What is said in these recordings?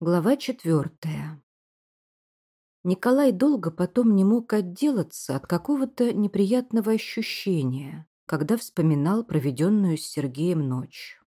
Глава четвертая. Николай долго потом не мог отделаться от какого-то неприятного ощущения, когда вспоминал проведенную с Сергеем ночь.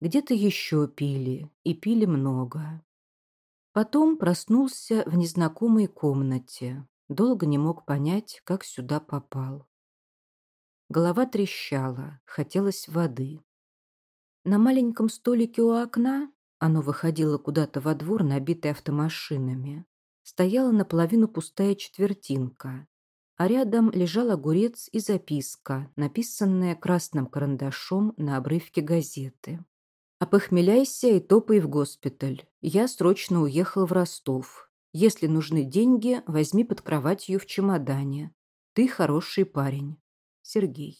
Где-то еще пили, и пили много. Потом проснулся в незнакомой комнате, долго не мог понять, как сюда попал. Голова трещала, хотелось воды. На маленьком столике у окна оно выходило куда-то во двор, набитый автомашинами. Стояла наполовину пустая четвертинка, а рядом лежал огурец и записка, написанная красным карандашом на обрывке газеты. «Опохмеляйся и топай в госпиталь. Я срочно уехал в Ростов. Если нужны деньги, возьми под кроватью в чемодане. Ты хороший парень. Сергей».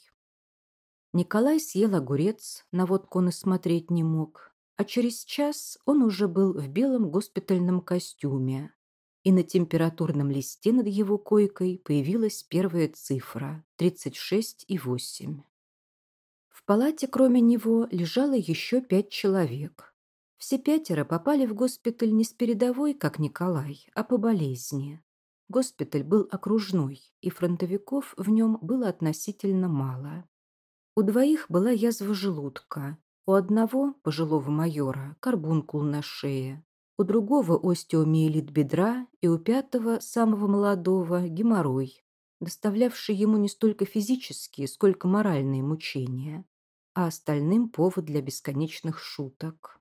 Николай съел огурец, на водку он и смотреть не мог, а через час он уже был в белом госпитальном костюме, и на температурном листе над его койкой появилась первая цифра – 36,8. В палате, кроме него, лежало еще пять человек. Все пятеро попали в госпиталь не с передовой, как Николай, а по болезни. Госпиталь был окружной, и фронтовиков в нем было относительно мало. У двоих была язва желудка, у одного, пожилого майора, карбункул на шее, у другого остеомиелит бедра и у пятого, самого молодого, геморрой, доставлявший ему не столько физические, сколько моральные мучения, а остальным повод для бесконечных шуток.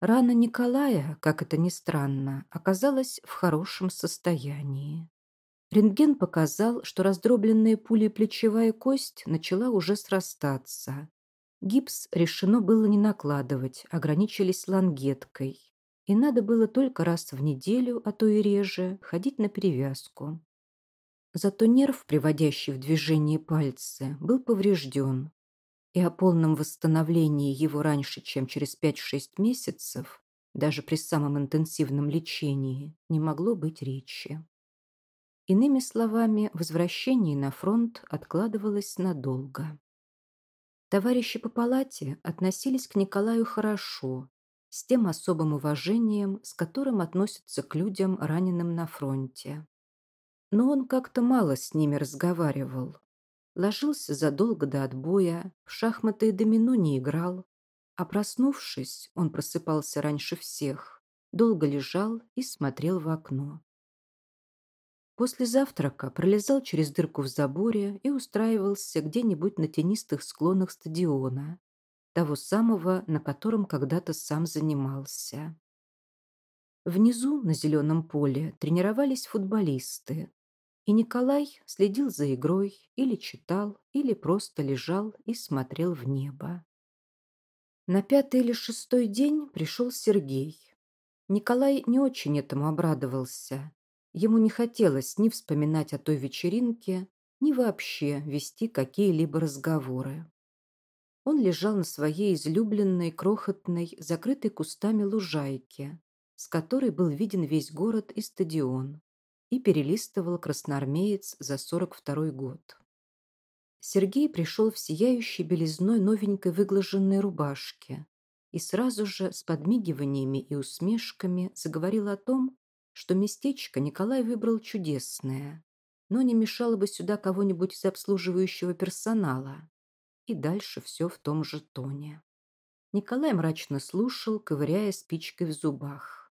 Рана Николая, как это ни странно, оказалась в хорошем состоянии. Рентген показал, что раздробленная пулей плечевая кость начала уже срастаться, Гипс решено было не накладывать, ограничились лангеткой. И надо было только раз в неделю, а то и реже, ходить на перевязку. Зато нерв, приводящий в движение пальцы, был поврежден. И о полном восстановлении его раньше, чем через 5-6 месяцев, даже при самом интенсивном лечении, не могло быть речи. Иными словами, возвращение на фронт откладывалось надолго. Товарищи по палате относились к Николаю хорошо, с тем особым уважением, с которым относятся к людям, раненым на фронте. Но он как-то мало с ними разговаривал. Ложился задолго до отбоя, в шахматы и домино не играл. А проснувшись, он просыпался раньше всех, долго лежал и смотрел в окно. После завтрака пролезал через дырку в заборе и устраивался где-нибудь на тенистых склонах стадиона, того самого, на котором когда-то сам занимался. Внизу, на зеленом поле, тренировались футболисты, и Николай следил за игрой, или читал, или просто лежал и смотрел в небо. На пятый или шестой день пришел Сергей. Николай не очень этому обрадовался. Ему не хотелось ни вспоминать о той вечеринке, ни вообще вести какие-либо разговоры. Он лежал на своей излюбленной, крохотной, закрытой кустами лужайке, с которой был виден весь город и стадион, и перелистывал красноармеец за 42-й год. Сергей пришел в сияющей белизной новенькой выглаженной рубашке и сразу же с подмигиваниями и усмешками заговорил о том, что местечко Николай выбрал чудесное, но не мешало бы сюда кого-нибудь из обслуживающего персонала. И дальше все в том же тоне. Николай мрачно слушал, ковыряя спичкой в зубах.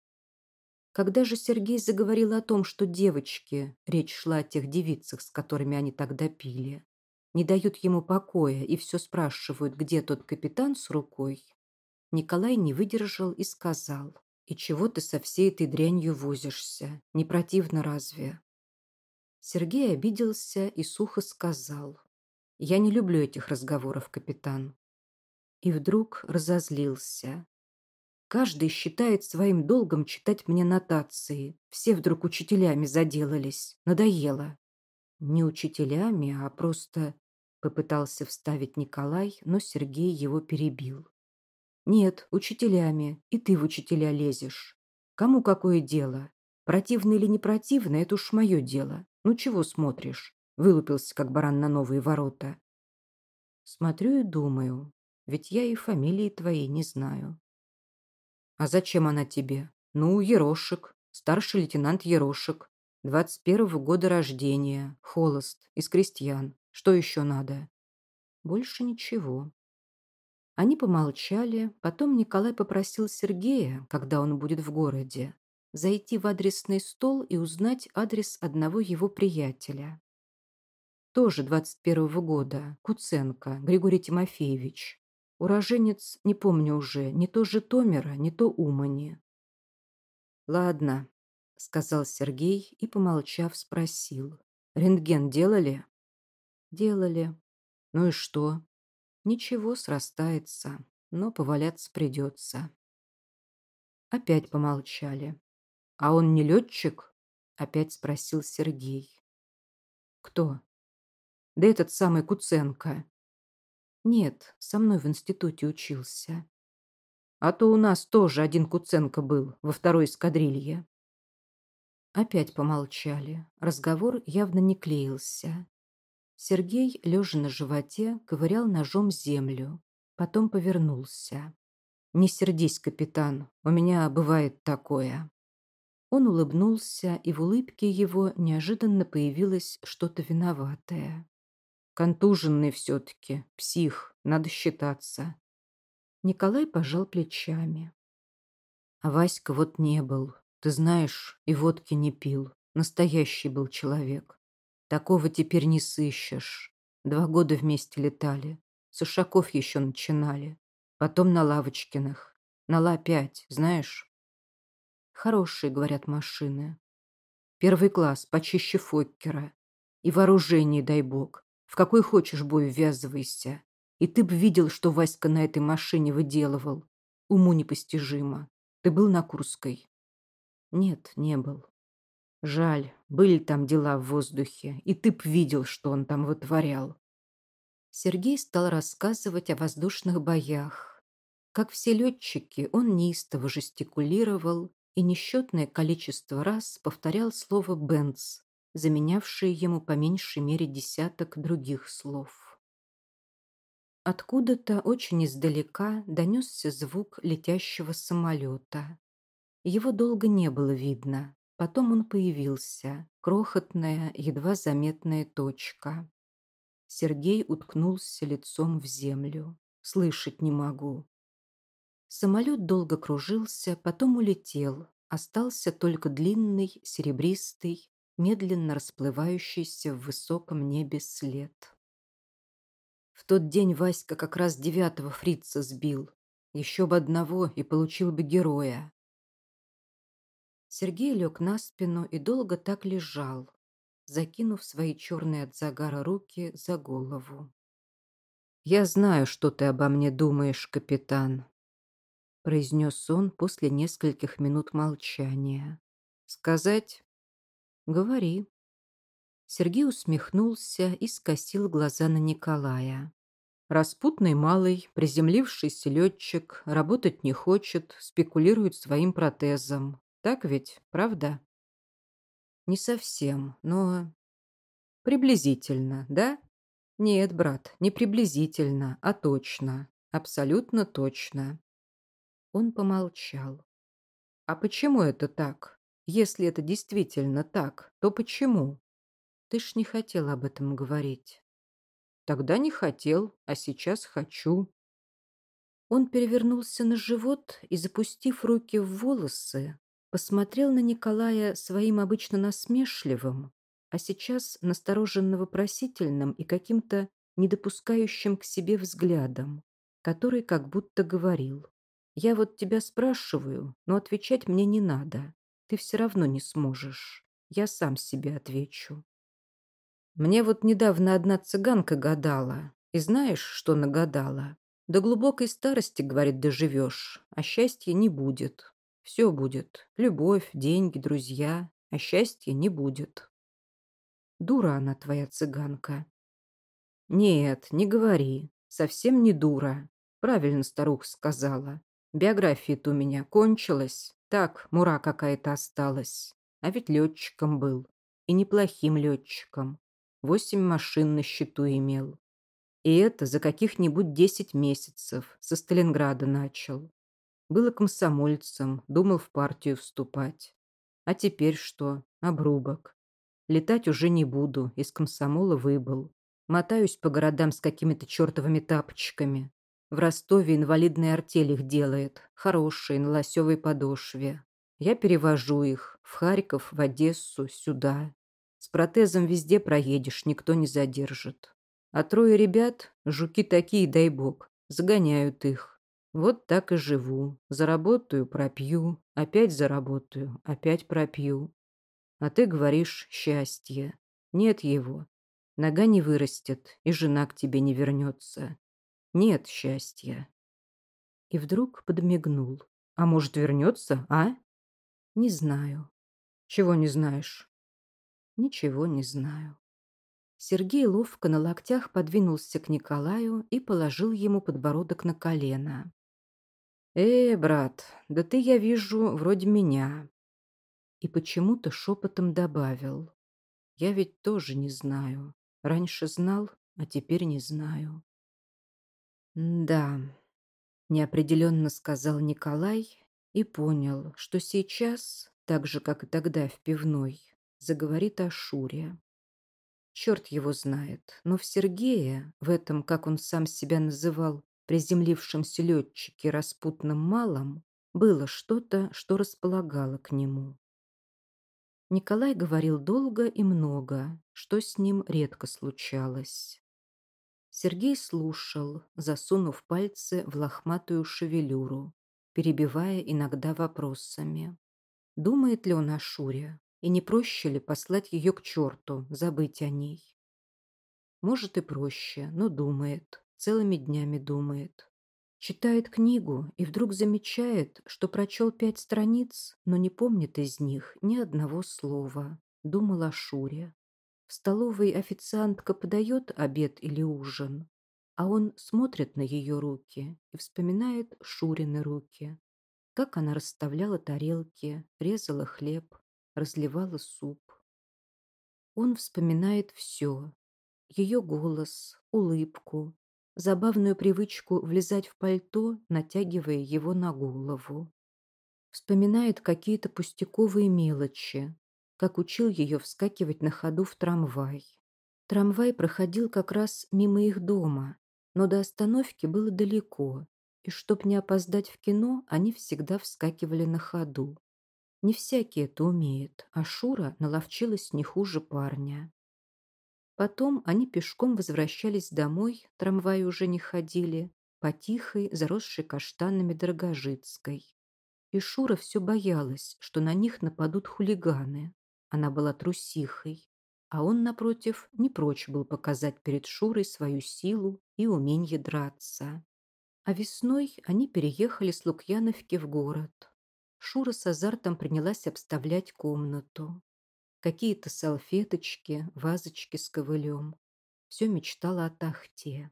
Когда же Сергей заговорил о том, что девочки, речь шла о тех девицах, с которыми они тогда пили, не дают ему покоя и все спрашивают, где тот капитан с рукой, Николай не выдержал и сказал. «И чего ты со всей этой дрянью возишься? Не противно разве?» Сергей обиделся и сухо сказал. «Я не люблю этих разговоров, капитан». И вдруг разозлился. Каждый считает своим долгом читать мне нотации. Все вдруг учителями заделались. Надоело. Не учителями, а просто... Попытался вставить Николай, но Сергей его перебил. Нет, учителями. И ты в учителя лезешь. Кому какое дело? Противно или не противно, это уж мое дело. Ну чего смотришь? Вылупился, как баран на новые ворота. Смотрю и думаю, ведь я и фамилии твоей не знаю. А зачем она тебе? Ну, Ерошек, старший лейтенант Ерошек. 21-го года рождения, холост, из крестьян. Что еще надо? Больше ничего. Они помолчали, потом Николай попросил Сергея, когда он будет в городе, зайти в адресный стол и узнать адрес одного его приятеля. Тоже 21-го года, Куценко, Григорий Тимофеевич. Уроженец, не помню уже, не то Житомира, не то Умани. «Ладно», — сказал Сергей и, помолчав, спросил. «Рентген делали?» «Делали. Ну и что?» «Ничего, срастается, но поваляться придется». Опять помолчали. «А он не летчик?» — опять спросил Сергей. «Кто?» «Да этот самый Куценко». «Нет, со мной в институте учился». «А то у нас тоже один Куценко был во второй эскадрилье». Опять помолчали. Разговор явно не клеился. Сергей, лежа на животе, ковырял ножом землю. Потом повернулся. «Не сердись, капитан, у меня бывает такое». Он улыбнулся, и в улыбке его неожиданно появилось что-то виноватое. «Контуженный все-таки, псих, надо считаться». Николай пожал плечами. А Васька вот не был, ты знаешь, и водки не пил. Настоящий был человек. Такого теперь не сыщешь. Два года вместе летали. С Ушаков еще начинали. Потом на Лавочкиных. На Ла-5, знаешь? Хорошие, говорят, машины. Первый класс, почище Фоккера. И вооружение, дай бог. В какой хочешь бой ввязывайся. И ты б видел, что Васька на этой машине выделывал. Уму непостижимо. Ты был на Курской? Нет, не был. Жаль, были там дела в воздухе, и ты б видел, что он там вытворял. Сергей стал рассказывать о воздушных боях. Как все летчики, он неистово жестикулировал и несчетное количество раз повторял слово «бенц», заменявшее ему по меньшей мере десяток других слов. Откуда-то очень издалека донесся звук летящего самолета. Его долго не было видно. Потом он появился, крохотная, едва заметная точка. Сергей уткнулся лицом в землю. Слышать не могу. Самолет долго кружился, потом улетел. Остался только длинный, серебристый, медленно расплывающийся в высоком небе след. В тот день Васька как раз девятого фрица сбил. Еще бы одного и получил бы героя. Сергей лег на спину и долго так лежал, закинув свои черные от загара руки за голову. «Я знаю, что ты обо мне думаешь, капитан», произнес он после нескольких минут молчания. «Сказать?» «Говори». Сергей усмехнулся и скосил глаза на Николая. Распутный малый, приземлившийся летчик, работать не хочет, спекулирует своим протезом. Так ведь, правда? Не совсем, но... Приблизительно, да? Нет, брат, не приблизительно, а точно. Абсолютно точно. Он помолчал. «А почему это так? Если это действительно так, то почему?» «Ты ж не хотел об этом говорить». «Тогда не хотел, а сейчас хочу». Он перевернулся на живот и, запустив руки в волосы, посмотрел на Николая своим обычно насмешливым, а сейчас настороженно-вопросительным и каким-то недопускающим к себе взглядом, который как будто говорил я вот тебя спрашиваю, но отвечать мне не надо. Ты все равно не сможешь. Я сам себе отвечу. Мне вот недавно одна цыганка гадала. И знаешь, что нагадала? До глубокой старости, говорит, доживешь, а счастья не будет. Все будет. Любовь, деньги, друзья. А счастья не будет. Дура она твоя цыганка. Нет, не говори. Совсем не дура. Правильно старуха сказала. Биография-то у меня кончилась. Так, мура какая-то осталась. А ведь летчиком был. И неплохим летчиком. Восемь машин на счету имел. И это за каких-нибудь десять месяцев. Со Сталинграда начал. Было комсомольцем, думал в партию вступать. А теперь что? Обрубок. Летать уже не буду, из комсомола выбыл. Мотаюсь по городам с какими-то чертовыми тапочками. В Ростове инвалидная артель их делает, хорошие, на лосевой подошве. Я перевожу их в Харьков, в Одессу, сюда. С протезом везде проедешь, никто не задержит. А трое ребят, жуки такие, дай бог, загоняют их. Вот так и живу. Заработаю, пропью, опять заработаю, опять пропью. А ты говоришь «счастье». Нет его. Нога не вырастет, и жена к тебе не вернется. Нет счастья. И вдруг подмигнул. А может, вернется, а? Не знаю. Чего не знаешь? Ничего не знаю. Сергей ловко на локтях подвинулся к Николаю и положил ему подбородок на колено. «Э, брат, да ты, я вижу, вроде меня». И почему-то шепотом добавил. «Я ведь тоже не знаю. Раньше знал, а теперь не знаю». «Да», — неопределенно сказал Николай и понял, что сейчас, так же, как и тогда в пивной, заговорит о Шуре. Черт его знает, но в Сергея, в этом, как он сам себя называл, приземлившемся летчике распутным малом, было что-то, что располагало к нему. Николай говорил долго и много, что с ним редко случалось. Сергей слушал, засунув пальцы в лохматую шевелюру, перебивая иногда вопросами. Думает ли он о Шуре? И не проще ли послать ее к черту, забыть о ней? Может и проще, но думает, целыми днями думает. Читает книгу и вдруг замечает, что прочел пять страниц, но не помнит из них ни одного слова. Думал о Шуре. В столовой официантка подает обед или ужин, а он смотрит на ее руки и вспоминает Шурины руки. Как она расставляла тарелки, резала хлеб, разливала суп. Он вспоминает все. Ее голос, улыбку, забавную привычку влезать в пальто, натягивая его на голову. Вспоминает какие-то пустяковые мелочи, как учил ее вскакивать на ходу в трамвай. Трамвай проходил как раз мимо их дома, но до остановки было далеко, и чтоб не опоздать в кино, они всегда вскакивали на ходу. Не всякий это умеет, а Шура наловчилась не хуже парня. Потом они пешком возвращались домой, трамваи уже не ходили, по тихой, заросшей каштанами Дорогожицкой. И Шура все боялась, что на них нападут хулиганы. Она была трусихой, а он, напротив, не прочь был показать перед Шурой свою силу и умение драться. А весной они переехали с Лукьяновки в город. Шура с азартом принялась обставлять комнату. Какие-то салфеточки, вазочки с ковылем. Все мечтала о тахте.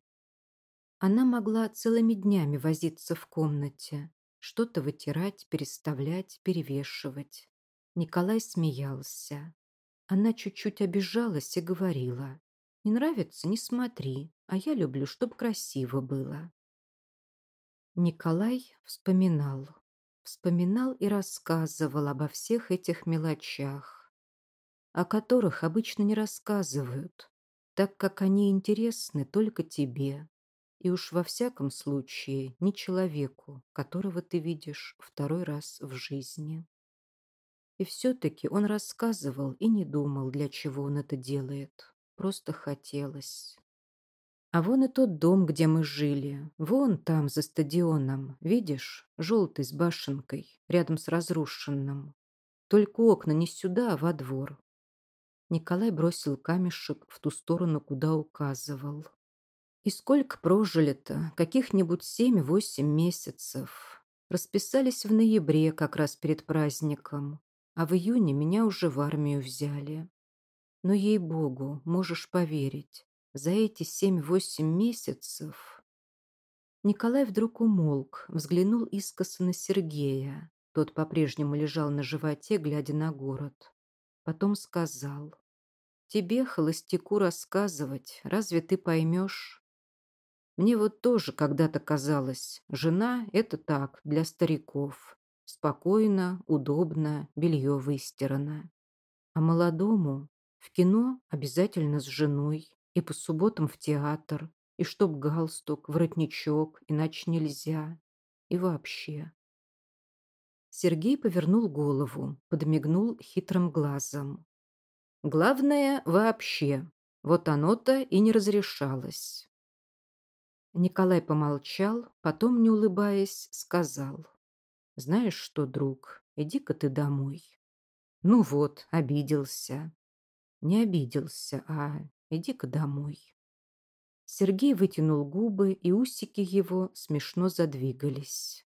Она могла целыми днями возиться в комнате, что-то вытирать, переставлять, перевешивать. Николай смеялся. Она чуть-чуть обижалась и говорила. «Не нравится? Не смотри, а я люблю, чтоб красиво было». Николай вспоминал. Вспоминал и рассказывал обо всех этих мелочах, о которых обычно не рассказывают, так как они интересны только тебе, и уж во всяком случае не человеку, которого ты видишь второй раз в жизни. И все-таки он рассказывал и не думал, для чего он это делает. Просто хотелось. А вон и тот дом, где мы жили. Вон там, за стадионом. Видишь? Желтый с башенкой, рядом с разрушенным. Только окна не сюда, а во двор. Николай бросил камешек в ту сторону, куда указывал. И сколько прожили-то? Каких-нибудь семь-восемь месяцев. Расписались в ноябре, как раз перед праздником а в июне меня уже в армию взяли. Но, ей-богу, можешь поверить, за эти семь-восемь месяцев... Николай вдруг умолк, взглянул искоса на Сергея. Тот по-прежнему лежал на животе, глядя на город. Потом сказал, «Тебе, холостяку, рассказывать, разве ты поймешь?» Мне вот тоже когда-то казалось, жена – это так, для стариков. Спокойно, удобно, белье выстирано. А молодому в кино обязательно с женой, и по субботам в театр, и чтоб галстук, воротничок, иначе нельзя. И вообще. Сергей повернул голову, подмигнул хитрым глазом. Главное – вообще. Вот оно-то и не разрешалось. Николай помолчал, потом, не улыбаясь, сказал. «Знаешь что, друг, иди-ка ты домой». «Ну вот, обиделся». «Не обиделся, а иди-ка домой». Сергей вытянул губы, и усики его смешно задвигались.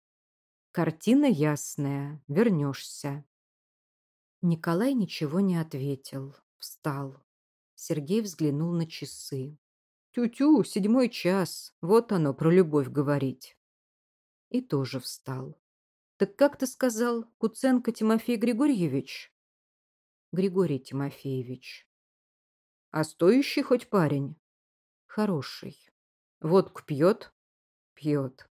«Картина ясная, вернешься». Николай ничего не ответил, встал. Сергей взглянул на часы. Тю-тю, седьмой час. Вот оно, про любовь говорить. И тоже встал. Так как ты сказал, Куценко Тимофей Григорьевич? Григорий Тимофеевич. А стоящий хоть парень? Хороший. Водку пьет? Пьет.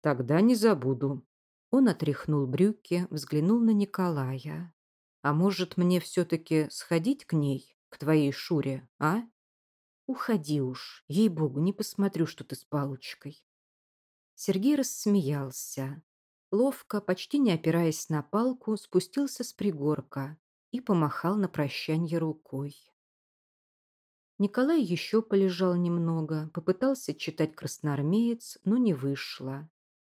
Тогда не забуду. Он отряхнул брюки, взглянул на Николая. А может, мне все-таки сходить к ней, к твоей Шуре, а? Уходи уж, ей-богу, не посмотрю, что ты с палочкой. Сергей рассмеялся. Ловко, почти не опираясь на палку, спустился с пригорка и помахал на прощанье рукой. Николай еще полежал немного, попытался читать «Красноармеец», но не вышло.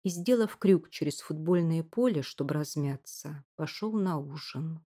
И, сделав крюк через футбольное поле, чтобы размяться, пошел на ужин.